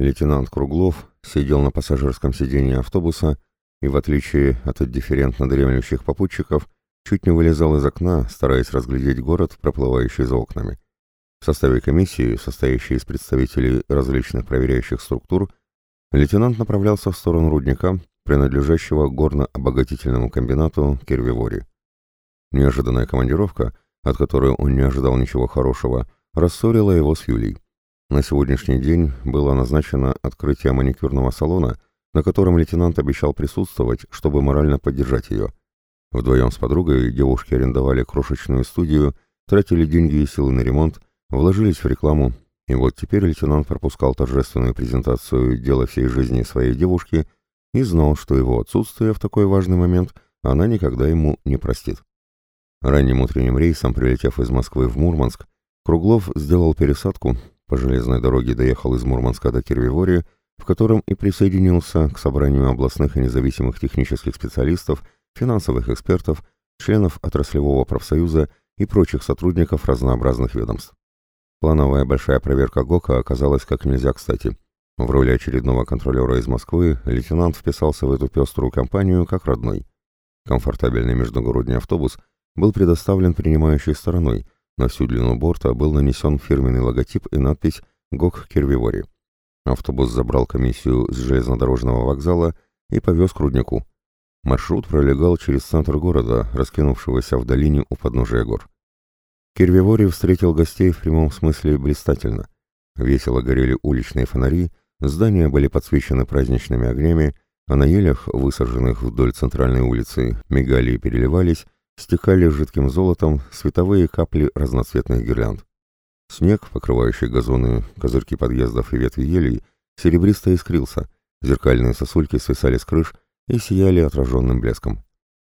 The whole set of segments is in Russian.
Лейтенант Круглов сидел на пассажирском сиденье автобуса и, в отличие от индифферентно дремлющих попутчиков, чуть не вылезал из окна, стараясь разглядеть город, проплывающий за окнами. В составе комиссии, состоящей из представителей различных проверяющих структур, лейтенант направлялся в сторону рудника, принадлежащего горно-обогатительному комбинату Кирвивори. Неожиданная командировка, от которой он не ожидал ничего хорошего, рассорила его с Юлей. На сегодняшний день было назначено открытие маникюрного салона, на котором лейтенант обещал присутствовать, чтобы морально поддержать ее. Вдвоем с подругой девушки арендовали крошечную студию, тратили деньги и силы на ремонт, вложились в рекламу, и вот теперь лейтенант пропускал торжественную презентацию дела всей жизни своей девушки и знал, что его отсутствие в такой важный момент она никогда ему не простит. Ранним утренним рейсом, прилетев из Москвы в Мурманск, Круглов сделал пересадку по железной дороге доехал из Мурманска до Кирвивори, в котором и присоединился к собранию областных и независимых технических специалистов, финансовых экспертов, членов отраслевого профсоюза и прочих сотрудников разнообразных ведомств. Плановая большая проверка ГОКа оказалась как нельзя кстати. В роли очередного контролера из Москвы лейтенант вписался в эту пеструю компанию как родной. Комфортабельный междугородний автобус был предоставлен принимающей стороной – на всю длину борта был нанесен фирменный логотип и надпись «ГОК Кирвивори». Автобус забрал комиссию с железнодорожного вокзала и повез к руднику. Маршрут пролегал через центр города, раскинувшегося в долине у подножия гор. Кирвивори встретил гостей в прямом смысле блистательно. Весело горели уличные фонари, здания были подсвечены праздничными огнями, а на елях, высаженных вдоль центральной улицы, мигали и переливались стекали жидким золотом световые капли разноцветных гирлянд. Снег, покрывающий газоны, козырьки подъездов и ветви елей, серебристо искрился, зеркальные сосульки свисали с крыш и сияли отраженным блеском.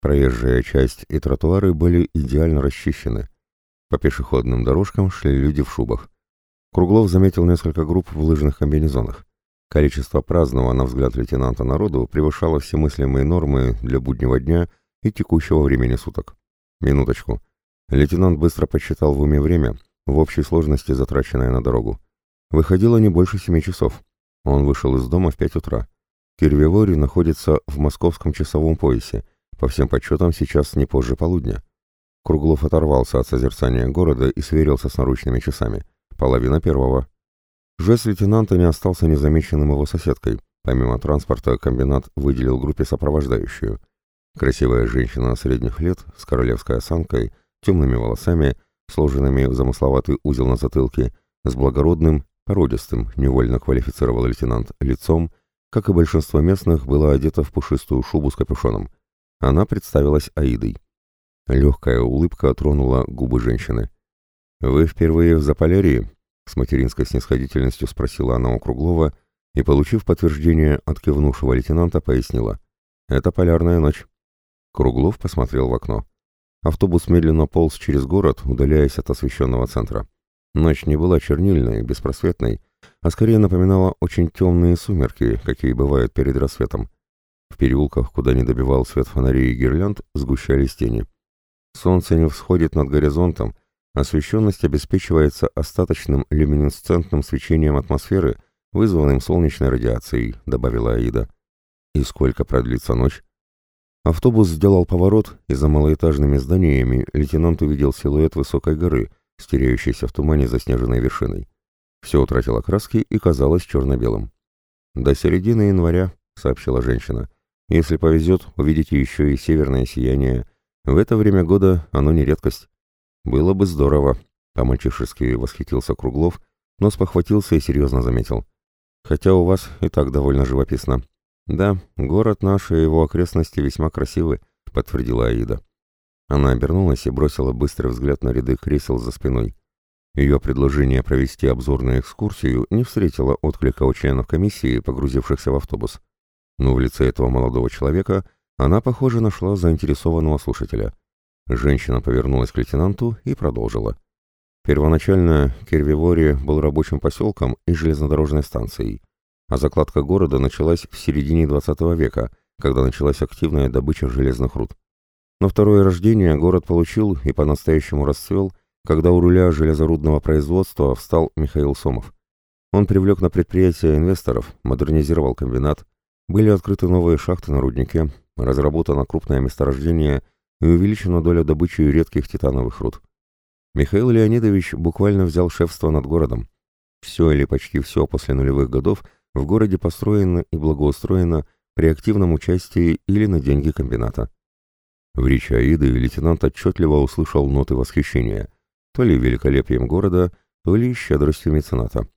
Проезжая часть и тротуары были идеально расчищены. По пешеходным дорожкам шли люди в шубах. Круглов заметил несколько групп в лыжных комбинезонах. Количество праздного, на взгляд лейтенанта народу, превышало все мыслимые нормы для буднего дня и текущего времени суток. Минуточку. Лейтенант быстро подсчитал в уме время, в общей сложности затраченное на дорогу. Выходило не больше семи часов. Он вышел из дома в пять утра. Кирвивори находится в московском часовом поясе, по всем подсчетам сейчас не позже полудня. Круглов оторвался от созерцания города и сверился с наручными часами. Половина первого. Жест лейтенанта не остался незамеченным его соседкой. Помимо транспорта, комбинат выделил группе сопровождающую. Красивая женщина средних лет, с королевской осанкой, темными волосами, сложенными в замысловатый узел на затылке, с благородным, породистым, невольно квалифицировал лейтенант, лицом, как и большинство местных, была одета в пушистую шубу с капюшоном. Она представилась Аидой. Легкая улыбка тронула губы женщины. «Вы впервые в Заполярье?» — с материнской снисходительностью спросила она у Круглова и, получив подтверждение от кивнувшего лейтенанта, пояснила. «Это полярная ночь». Круглов посмотрел в окно. Автобус медленно полз через город, удаляясь от освещенного центра. Ночь не была чернильной, беспросветной, а скорее напоминала очень темные сумерки, какие бывают перед рассветом. В переулках, куда не добивал свет фонарей и гирлянд, сгущались тени. Солнце не всходит над горизонтом, освещенность обеспечивается остаточным люминесцентным свечением атмосферы, вызванным солнечной радиацией, добавила Аида. И сколько продлится ночь? Автобус сделал поворот, и за малоэтажными зданиями лейтенант увидел силуэт высокой горы, стеряющейся в тумане заснеженной вершиной. Все утратило краски и казалось черно-белым. «До середины января», — сообщила женщина. «Если повезет, увидите еще и северное сияние. В это время года оно не редкость». «Было бы здорово», — по-мальчишески восхитился Круглов, но спохватился и серьезно заметил. «Хотя у вас и так довольно живописно. «Да, город наш и его окрестности весьма красивы», — подтвердила Аида. Она обернулась и бросила быстрый взгляд на ряды кресел за спиной. Ее предложение провести обзорную экскурсию не встретило отклика у членов комиссии, погрузившихся в автобус. Но в лице этого молодого человека она, похоже, нашла заинтересованного слушателя. Женщина повернулась к лейтенанту и продолжила. Первоначально Кервивори был рабочим поселком и железнодорожной станцией а закладка города началась в середине XX века, когда началась активная добыча железных руд. Но второе рождение город получил и по-настоящему расцвел, когда у руля железорудного производства встал Михаил Сомов. Он привлек на предприятие инвесторов, модернизировал комбинат, были открыты новые шахты на руднике, разработано крупное месторождение и увеличена доля добычи редких титановых руд. Михаил Леонидович буквально взял шефство над городом. Все или почти все после нулевых годов в городе построено и благоустроено при активном участии или на деньги комбината. В речи Аиды лейтенант отчетливо услышал ноты восхищения, то ли великолепием города, то ли щедростью мецената.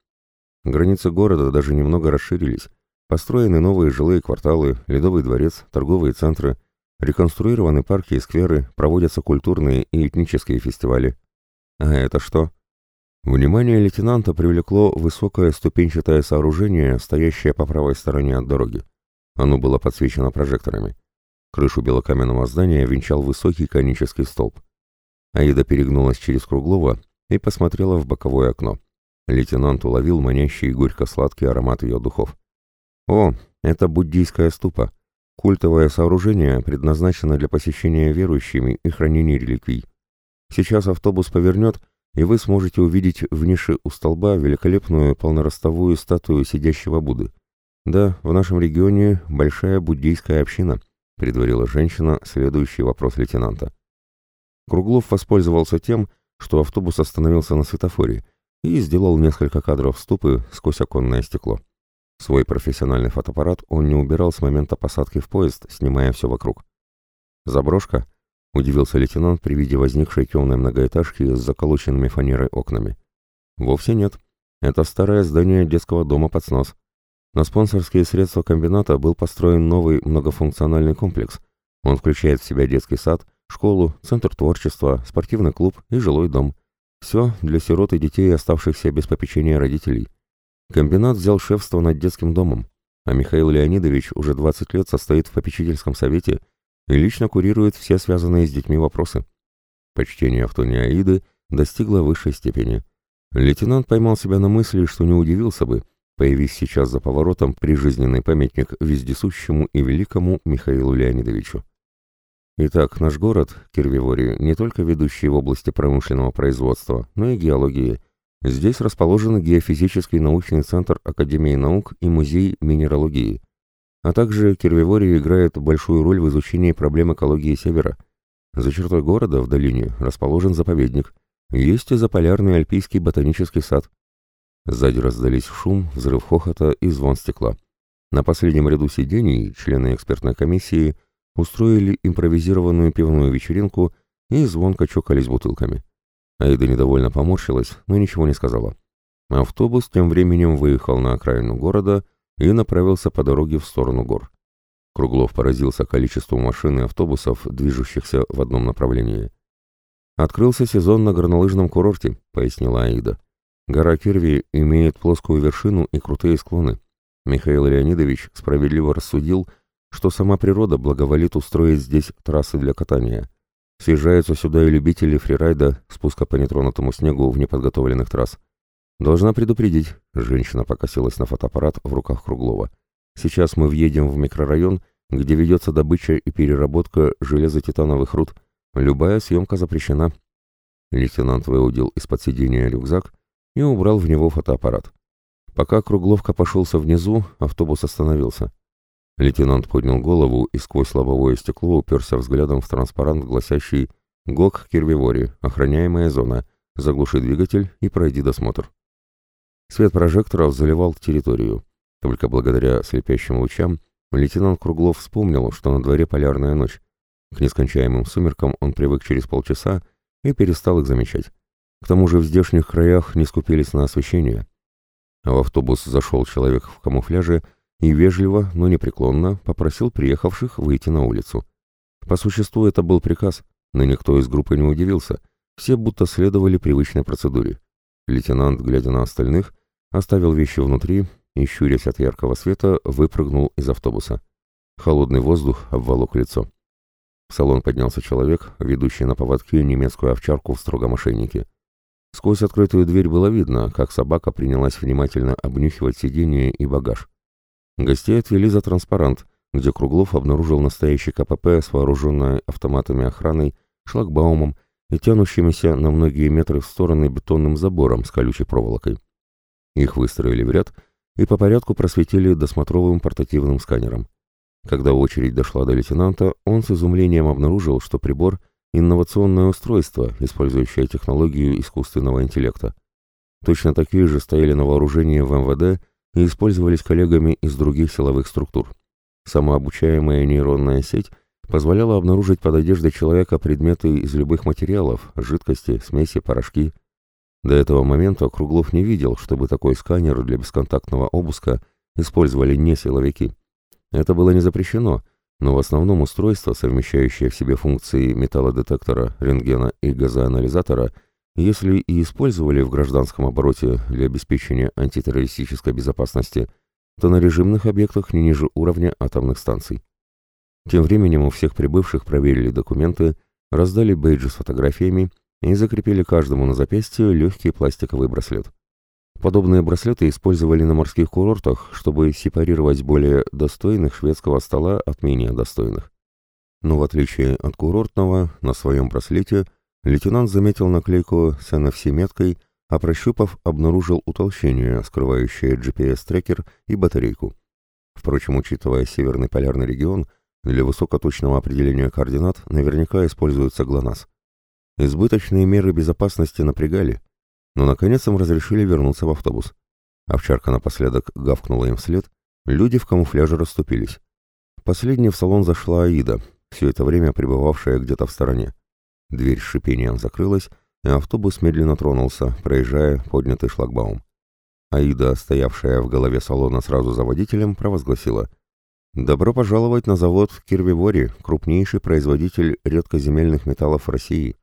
Границы города даже немного расширились, построены новые жилые кварталы, ледовый дворец, торговые центры, реконструированы парки и скверы, проводятся культурные и этнические фестивали. А это что? Внимание лейтенанта привлекло высокое ступенчатое сооружение, стоящее по правой стороне от дороги. Оно было подсвечено прожекторами. Крышу белокаменного здания венчал высокий конический столб. Аида перегнулась через Круглова и посмотрела в боковое окно. Лейтенант уловил манящий горько-сладкий аромат ее духов. «О, это буддийская ступа. Культовое сооружение предназначено для посещения верующими и хранения реликвий. Сейчас автобус повернет, и вы сможете увидеть в нише у столба великолепную полноростовую статую сидящего Будды. Да, в нашем регионе большая буддийская община», — предварила женщина следующий вопрос лейтенанта. Круглов воспользовался тем, что автобус остановился на светофоре, и сделал несколько кадров ступы сквозь оконное стекло. Свой профессиональный фотоаппарат он не убирал с момента посадки в поезд, снимая все вокруг. «Заброшка?» — удивился лейтенант при виде возникшей темной многоэтажки с заколоченными фанерой окнами. «Вовсе нет. Это старое здание детского дома под снос. На спонсорские средства комбината был построен новый многофункциональный комплекс. Он включает в себя детский сад, школу, центр творчества, спортивный клуб и жилой дом. Все для сирот и детей, оставшихся без попечения родителей. Комбинат взял шефство над детским домом, а Михаил Леонидович уже 20 лет состоит в попечительском совете и лично курирует все связанные с детьми вопросы. Почтение Автони Аиды достигло высшей степени. Лейтенант поймал себя на мысли, что не удивился бы, появись сейчас за поворотом прижизненный памятник вездесущему и великому Михаилу Леонидовичу. Итак, наш город, Кирвивори, не только ведущий в области промышленного производства, но и геологии. Здесь расположен геофизический научный центр Академии наук и музей минералогии. А также Кирвивори играет большую роль в изучении проблем экологии Севера. За чертой города, в долине, расположен заповедник. Есть и заполярный альпийский ботанический сад. Сзади раздались шум, взрыв хохота и звон стекла. На последнем ряду сидений члены экспертной комиссии – устроили импровизированную пивную вечеринку и звонко чокались бутылками. Аида недовольно поморщилась, но ничего не сказала. Автобус тем временем выехал на окраину города и направился по дороге в сторону гор. Круглов поразился количеству машин и автобусов, движущихся в одном направлении. «Открылся сезон на горнолыжном курорте», — пояснила Аида. «Гора Кирви имеет плоскую вершину и крутые склоны. Михаил Леонидович справедливо рассудил, что сама природа благоволит устроить здесь трассы для катания. Съезжаются сюда и любители фрирайда, спуска по нетронутому снегу в неподготовленных трасс. Должна предупредить, женщина покосилась на фотоаппарат в руках Круглова. Сейчас мы въедем в микрорайон, где ведется добыча и переработка железотитановых руд. Любая съемка запрещена. Лейтенант выудил из-под сидения рюкзак и убрал в него фотоаппарат. Пока Кругловка пошелся внизу, автобус остановился. Лейтенант поднял голову и сквозь лобовое стекло уперся взглядом в транспарант, гласящий «ГОК Кирвивори, охраняемая зона, заглуши двигатель и пройди досмотр». Свет прожекторов заливал территорию. Только благодаря слепящим лучам лейтенант Круглов вспомнил, что на дворе полярная ночь. К нескончаемым сумеркам он привык через полчаса и перестал их замечать. К тому же в здешних краях не скупились на освещение. В автобус зашел человек в камуфляже и вежливо, но непреклонно попросил приехавших выйти на улицу. По существу это был приказ, но никто из группы не удивился, все будто следовали привычной процедуре. Лейтенант, глядя на остальных, оставил вещи внутри и, щурясь от яркого света, выпрыгнул из автобуса. Холодный воздух обволок лицо. В салон поднялся человек, ведущий на поводке немецкую овчарку в строгом ошейнике. Сквозь открытую дверь было видно, как собака принялась внимательно обнюхивать сиденье и багаж. Гостей отвели за транспарант, где Круглов обнаружил настоящий КПП с вооруженной автоматами охраной, шлагбаумом и тянущимися на многие метры в стороны бетонным забором с колючей проволокой. Их выстроили в ряд и по порядку просветили досмотровым портативным сканером. Когда очередь дошла до лейтенанта, он с изумлением обнаружил, что прибор — инновационное устройство, использующее технологию искусственного интеллекта. Точно такие же стояли на вооружении в МВД и использовались коллегами из других силовых структур. Самообучаемая нейронная сеть позволяла обнаружить под одеждой человека предметы из любых материалов, жидкости, смеси, порошки. До этого момента Круглов не видел, чтобы такой сканер для бесконтактного обыска использовали не силовики. Это было не запрещено, но в основном устройство, совмещающее в себе функции металлодетектора, рентгена и газоанализатора, если и использовали в гражданском обороте для обеспечения антитеррористической безопасности, то на режимных объектах не ниже уровня атомных станций. Тем временем у всех прибывших проверили документы, раздали бейджи с фотографиями и закрепили каждому на запястье легкий пластиковый браслет. Подобные браслеты использовали на морских курортах, чтобы сепарировать более достойных шведского стола от менее достойных. Но в отличие от курортного, на своем браслете лейтенант заметил наклейку с NFC-меткой, а прощупав, обнаружил утолщение, скрывающее GPS-трекер и батарейку. Впрочем, учитывая северный полярный регион, для высокоточного определения координат наверняка используется ГЛОНАСС. Избыточные меры безопасности напрягали, но наконец им разрешили вернуться в автобус. Овчарка напоследок гавкнула им вслед, люди в камуфляже расступились. Последней в салон зашла Аида, все это время пребывавшая где-то в стороне. Дверь с шипением закрылась, и автобус медленно тронулся, проезжая поднятый шлагбаум. Аида, стоявшая в голове салона сразу за водителем, провозгласила «Добро пожаловать на завод в Кирвивори, крупнейший производитель редкоземельных металлов России.